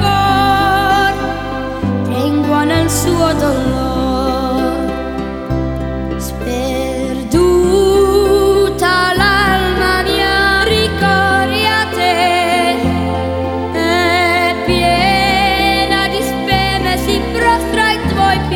cor tregua nel suo dolore. Sperduta l'alma mia ricorre a te, è piena di speme, si prostra ai tuoi piedi.